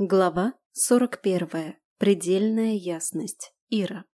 Глава 41. Предельная ясность. Ира.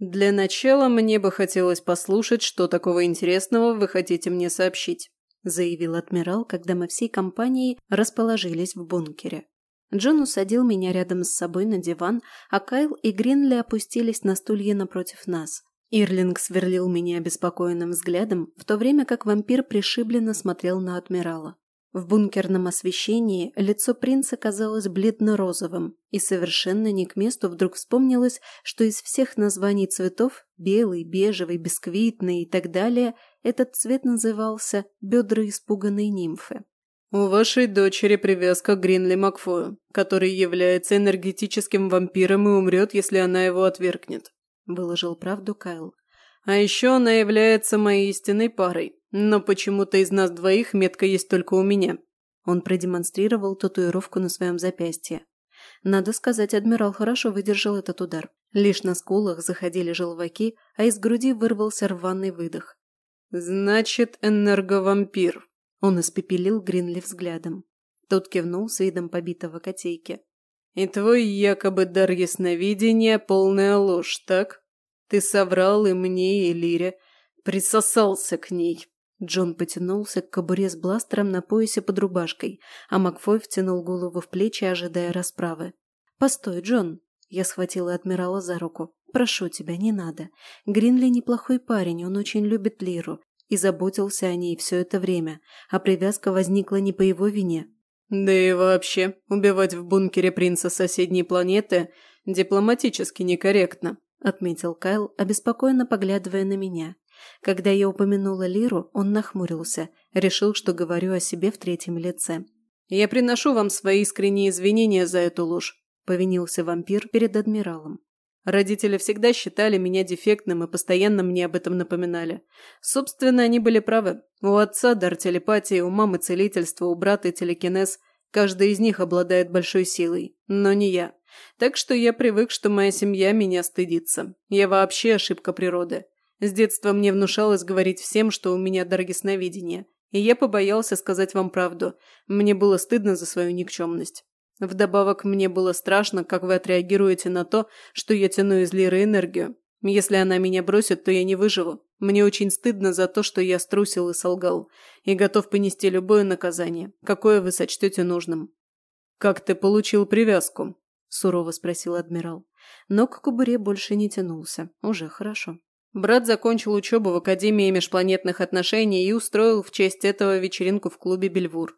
«Для начала мне бы хотелось послушать, что такого интересного вы хотите мне сообщить», заявил адмирал, когда мы всей компанией расположились в бункере. Джон усадил меня рядом с собой на диван, а Кайл и Гринли опустились на стулья напротив нас. Ирлинг сверлил меня обеспокоенным взглядом, в то время как вампир пришибленно смотрел на адмирала. В бункерном освещении лицо принца казалось бледно-розовым, и совершенно не к месту вдруг вспомнилось, что из всех названий цветов – белый, бежевый, бисквитный и так далее – этот цвет назывался «бедра испуганной нимфы». «У вашей дочери привязка к Гринли Макфою, который является энергетическим вампиром и умрет, если она его отвергнет», – выложил правду Кайл. «А еще она является моей истинной парой, но почему-то из нас двоих метка есть только у меня. Он продемонстрировал татуировку на своем запястье. Надо сказать, адмирал хорошо выдержал этот удар. Лишь на скулах заходили желваки, а из груди вырвался рваный выдох. «Значит, энерговампир», – он испепелил Гринли взглядом. Тот кивнул с видом побитого котейки. «И твой якобы дар ясновидения – полная ложь, так? Ты соврал и мне, и Лире, присосался к ней, Джон потянулся к кобуре с бластером на поясе под рубашкой, а Макфой втянул голову в плечи, ожидая расправы. «Постой, Джон!» Я схватила адмирала за руку. «Прошу тебя, не надо. Гринли неплохой парень, он очень любит Лиру и заботился о ней все это время, а привязка возникла не по его вине». «Да и вообще, убивать в бункере принца соседней планеты дипломатически некорректно», отметил Кайл, обеспокоенно поглядывая на меня. Когда я упомянула Лиру, он нахмурился, решил, что говорю о себе в третьем лице. «Я приношу вам свои искренние извинения за эту ложь», – повинился вампир перед адмиралом. Родители всегда считали меня дефектным и постоянно мне об этом напоминали. Собственно, они были правы. У отца дар телепатии, у мамы целительство, у брата телекинез. Каждый из них обладает большой силой, но не я. Так что я привык, что моя семья меня стыдится. Я вообще ошибка природы. С детства мне внушалось говорить всем, что у меня дар ясновидения, и я побоялся сказать вам правду. Мне было стыдно за свою никчемность. Вдобавок, мне было страшно, как вы отреагируете на то, что я тяну из Лиры энергию. Если она меня бросит, то я не выживу. Мне очень стыдно за то, что я струсил и солгал, и готов понести любое наказание, какое вы сочтете нужным». «Как ты получил привязку?» – сурово спросил адмирал. Но к кобуре больше не тянулся. Уже хорошо. Брат закончил учебу в Академии межпланетных отношений и устроил в честь этого вечеринку в клубе «Бельвур».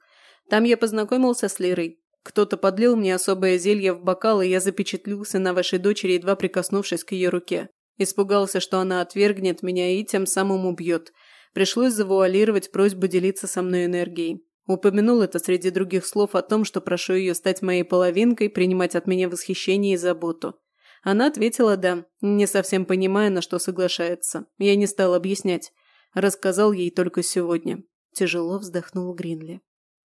Там я познакомился с Лирой. Кто-то подлил мне особое зелье в бокал, и я запечатлился на вашей дочери, едва прикоснувшись к ее руке. Испугался, что она отвергнет меня и тем самым убьет. Пришлось завуалировать просьбу делиться со мной энергией. Упомянул это среди других слов о том, что прошу ее стать моей половинкой, принимать от меня восхищение и заботу. Она ответила «да», не совсем понимая, на что соглашается. Я не стал объяснять. Рассказал ей только сегодня. Тяжело вздохнул Гринли.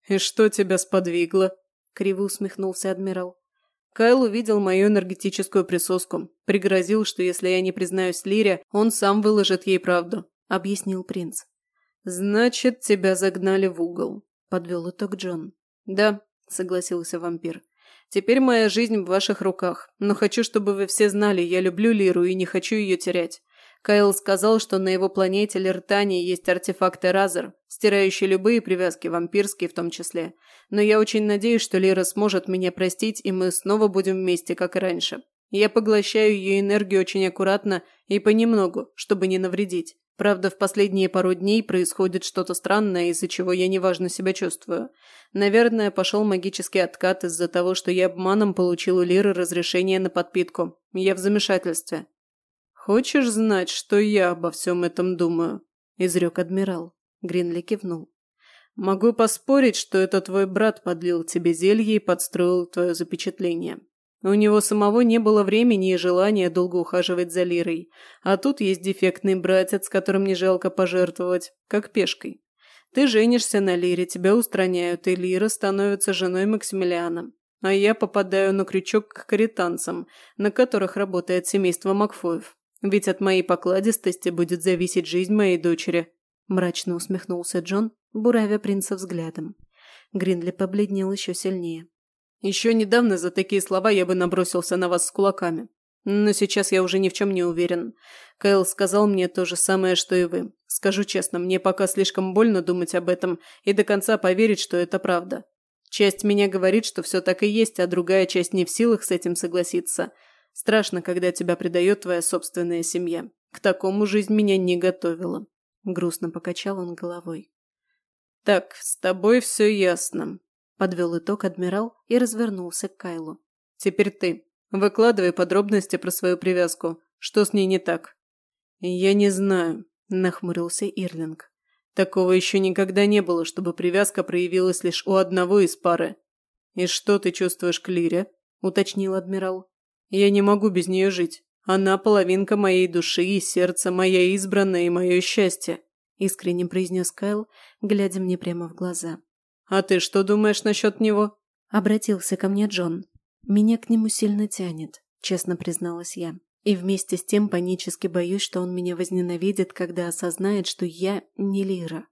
«И что тебя сподвигло?» – криво усмехнулся адмирал. Кайл увидел мою энергетическую присоску. Пригрозил, что если я не признаюсь Лире, он сам выложит ей правду, – объяснил принц. «Значит, тебя загнали в угол», – подвел итог Джон. «Да», – согласился вампир. Теперь моя жизнь в ваших руках. Но хочу, чтобы вы все знали, я люблю Лиру и не хочу ее терять. Кайл сказал, что на его планете Лертани есть артефакты Разер, стирающие любые привязки, вампирские в том числе. Но я очень надеюсь, что Лира сможет меня простить, и мы снова будем вместе, как и раньше. Я поглощаю ее энергию очень аккуратно и понемногу, чтобы не навредить. Правда, в последние пару дней происходит что-то странное, из-за чего я неважно себя чувствую. Наверное, пошел магический откат из-за того, что я обманом получил у Лиры разрешение на подпитку. Я в замешательстве. «Хочешь знать, что я обо всем этом думаю?» – изрек адмирал. Гринли кивнул. «Могу поспорить, что это твой брат подлил тебе зелье и подстроил твое запечатление. У него самого не было времени и желания долго ухаживать за Лирой. А тут есть дефектный братец, которым не жалко пожертвовать, как пешкой. Ты женишься на Лире, тебя устраняют, и Лира становится женой Максимилиана. А я попадаю на крючок к каританцам, на которых работает семейство Макфоев. Ведь от моей покладистости будет зависеть жизнь моей дочери. Мрачно усмехнулся Джон, буравя принца взглядом. Гринли побледнел еще сильнее. Еще недавно за такие слова я бы набросился на вас с кулаками. Но сейчас я уже ни в чем не уверен. Кайл сказал мне то же самое, что и вы. Скажу честно, мне пока слишком больно думать об этом и до конца поверить, что это правда. Часть меня говорит, что все так и есть, а другая часть не в силах с этим согласиться. Страшно, когда тебя предает твоя собственная семья. К такому жизнь меня не готовила. Грустно покачал он головой. «Так, с тобой все ясно», – подвел итог адмирал и развернулся к Кайлу. «Теперь ты. Выкладывай подробности про свою привязку. Что с ней не так?» «Я не знаю», – нахмурился Ирлинг. «Такого еще никогда не было, чтобы привязка проявилась лишь у одного из пары». «И что ты чувствуешь к Лире?» – уточнил адмирал. «Я не могу без нее жить. Она половинка моей души и сердца, моя избранная и мое счастье», – искренне произнес Кайл, глядя мне прямо в глаза. «А ты что думаешь насчет него?» – обратился ко мне Джон. «Меня к нему сильно тянет», – честно призналась я. И вместе с тем панически боюсь, что он меня возненавидит, когда осознает, что я не Лира.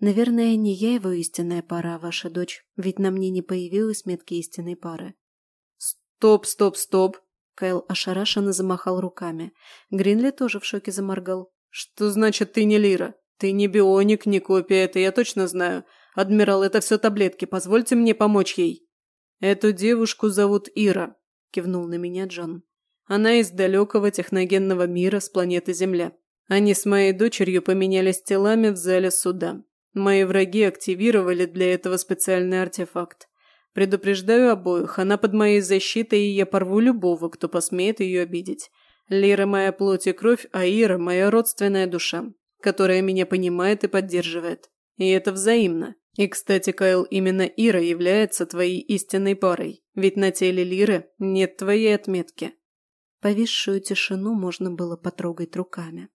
Наверное, не я его истинная пара, а ваша дочь, ведь на мне не появилась метки истинной пары. «Стоп, стоп, стоп!» Кайл ошарашенно замахал руками. Гринли тоже в шоке заморгал. «Что значит ты не Лира? Ты не бионик, не копия, это я точно знаю. Адмирал, это все таблетки, позвольте мне помочь ей». «Эту девушку зовут Ира», – кивнул на меня Джон. «Она из далекого техногенного мира с планеты Земля. Они с моей дочерью поменялись телами в зале суда. Мои враги активировали для этого специальный артефакт. Предупреждаю обоих, она под моей защитой, и я порву любого, кто посмеет ее обидеть. Лира – моя плоть и кровь, а Ира – моя родственная душа, которая меня понимает и поддерживает. И это взаимно. И, кстати, Кайл, именно Ира является твоей истинной парой, ведь на теле Лиры нет твоей отметки. Повисшую тишину можно было потрогать руками.